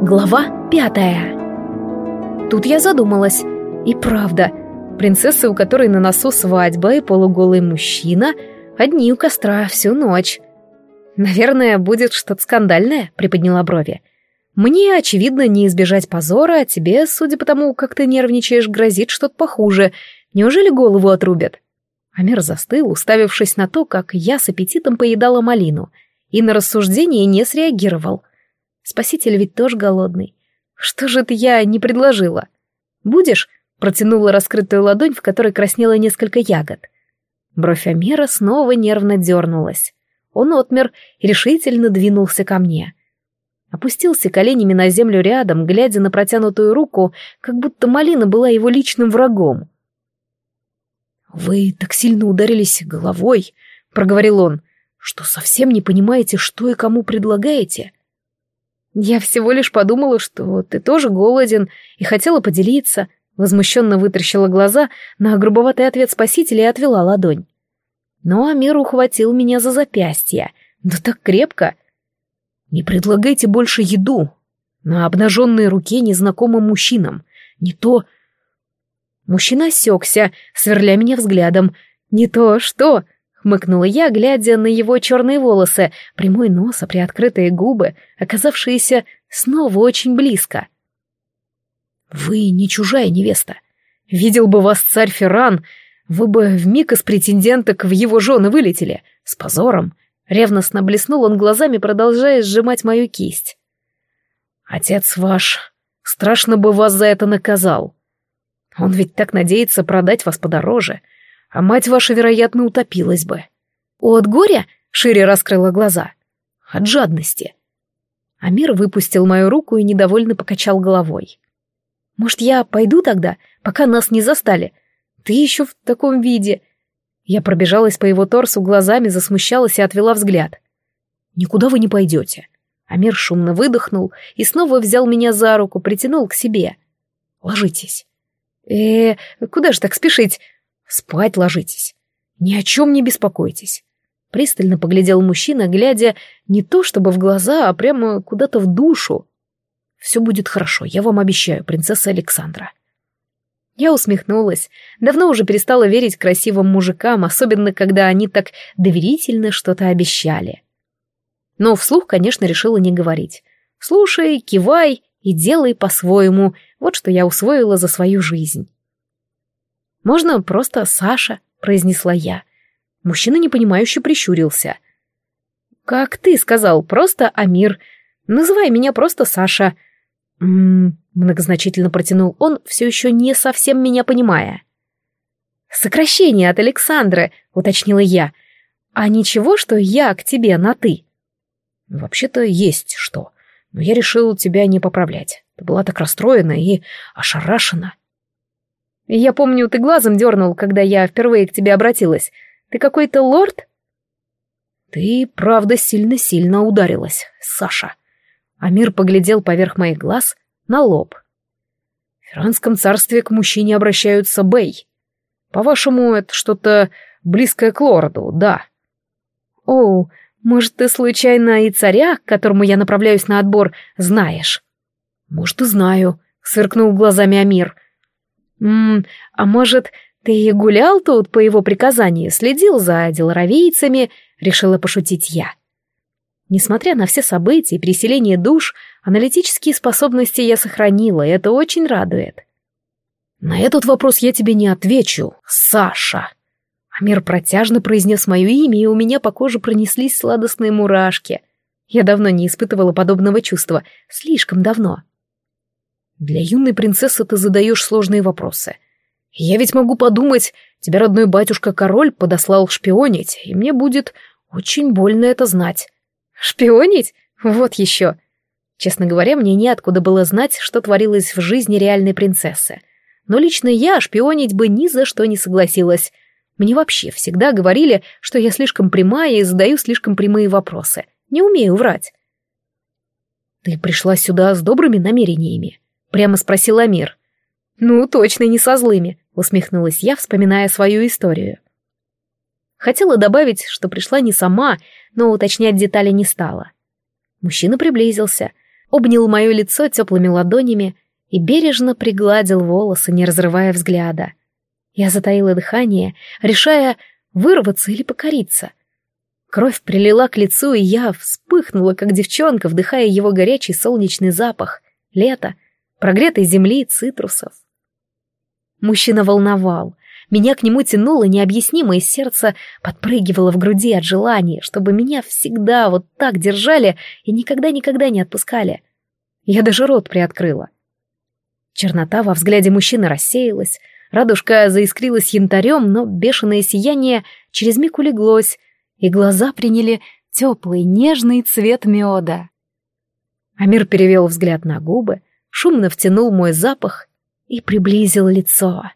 Глава пятая. Тут я задумалась. И правда, принцесса, у которой на носу свадьба и полуголый мужчина, одни у костра всю ночь. Наверное, будет что-то скандальное, приподняла брови. Мне, очевидно, не избежать позора, а тебе, судя по тому, как ты нервничаешь, грозит что-то похуже. Неужели голову отрубят? Амир застыл, уставившись на то, как я с аппетитом поедала малину, и на рассуждение не среагировал. Спаситель ведь тоже голодный. Что же это я не предложила? Будешь? Протянула раскрытую ладонь, в которой краснело несколько ягод. Бровь Амира снова нервно дернулась. Он отмер и решительно двинулся ко мне. Опустился коленями на землю рядом, глядя на протянутую руку, как будто малина была его личным врагом. «Вы так сильно ударились головой», — проговорил он, — «что совсем не понимаете, что и кому предлагаете. «Я всего лишь подумала, что ты тоже голоден и хотела поделиться», возмущенно вытрящила глаза на грубоватый ответ спасителя и отвела ладонь. Но Амир ухватил меня за запястье, да так крепко. «Не предлагайте больше еду на обнаженной руке незнакомым мужчинам. Не то...» Мужчина осекся, сверля меня взглядом. «Не то что?» Хмыкнула я, глядя на его черные волосы, прямой нос, а приоткрытые губы, оказавшиеся снова очень близко. «Вы не чужая невеста. Видел бы вас царь Ферран, вы бы вмиг из претенденток в его жены вылетели, с позором». Ревностно блеснул он глазами, продолжая сжимать мою кисть. «Отец ваш страшно бы вас за это наказал. Он ведь так надеется продать вас подороже» а мать ваша, вероятно, утопилась бы. От горя шире раскрыла глаза. От жадности. Амир выпустил мою руку и недовольно покачал головой. «Может, я пойду тогда, пока нас не застали? Ты еще в таком виде...» Я пробежалась по его торсу глазами, засмущалась и отвела взгляд. «Никуда вы не пойдете». Амир шумно выдохнул и снова взял меня за руку, притянул к себе. «Ложитесь». «Э, куда же так спешить?» Спать ложитесь. Ни о чем не беспокойтесь. Пристально поглядел мужчина, глядя не то чтобы в глаза, а прямо куда-то в душу. Все будет хорошо, я вам обещаю, принцесса Александра. Я усмехнулась. Давно уже перестала верить красивым мужикам, особенно когда они так доверительно что-то обещали. Но вслух, конечно, решила не говорить. Слушай, кивай и делай по-своему. Вот что я усвоила за свою жизнь. Можно просто Саша», — произнесла я. Мужчина непонимающе прищурился. «Как ты сказал, просто Амир. Называй меня просто Саша». «М-м-м», многозначительно протянул он, все еще не совсем меня понимая. «Сокращение от Александры», — уточнила я. «А ничего, что я к тебе на «ты»?» «Вообще-то есть что, но я решил тебя не поправлять. Ты была так расстроена и ошарашена». Я помню, ты глазом дернул, когда я впервые к тебе обратилась. Ты какой-то лорд? Ты, правда, сильно-сильно ударилась, Саша. Амир поглядел поверх моих глаз на лоб. В Иранском царстве к мужчине обращаются бей. По-вашему, это что-то близкое к лорду, да? Оу, может, ты случайно и царя, к которому я направляюсь на отбор, знаешь? Может, и знаю, сверкнул глазами Амир — «Ммм, а может, ты гулял тут по его приказанию, следил за деларовейцами?» — решила пошутить я. Несмотря на все события и переселение душ, аналитические способности я сохранила, и это очень радует. «На этот вопрос я тебе не отвечу, Саша!» Амир протяжно произнес мое имя, и у меня по коже пронеслись сладостные мурашки. Я давно не испытывала подобного чувства, слишком давно. Для юной принцессы ты задаешь сложные вопросы. Я ведь могу подумать, тебя родной батюшка-король подослал шпионить, и мне будет очень больно это знать. Шпионить? Вот еще. Честно говоря, мне неоткуда было знать, что творилось в жизни реальной принцессы. Но лично я шпионить бы ни за что не согласилась. Мне вообще всегда говорили, что я слишком прямая и задаю слишком прямые вопросы. Не умею врать. Ты пришла сюда с добрыми намерениями. Прямо спросил Амир. «Ну, точно не со злыми», — усмехнулась я, вспоминая свою историю. Хотела добавить, что пришла не сама, но уточнять детали не стала. Мужчина приблизился. обнял мое лицо теплыми ладонями и бережно пригладил волосы, не разрывая взгляда. Я затаила дыхание, решая, вырваться или покориться. Кровь прилила к лицу, и я вспыхнула, как девчонка, вдыхая его горячий солнечный запах. Лето, прогретой земли, цитрусов. Мужчина волновал. Меня к нему тянуло необъяснимое сердце подпрыгивало в груди от желания, чтобы меня всегда вот так держали и никогда-никогда не отпускали. Я даже рот приоткрыла. Чернота во взгляде мужчины рассеялась, радужка заискрилась янтарем, но бешеное сияние через миг улеглось, и глаза приняли теплый, нежный цвет меда. Амир перевел взгляд на губы, шумно втянул мой запах и приблизил лицо.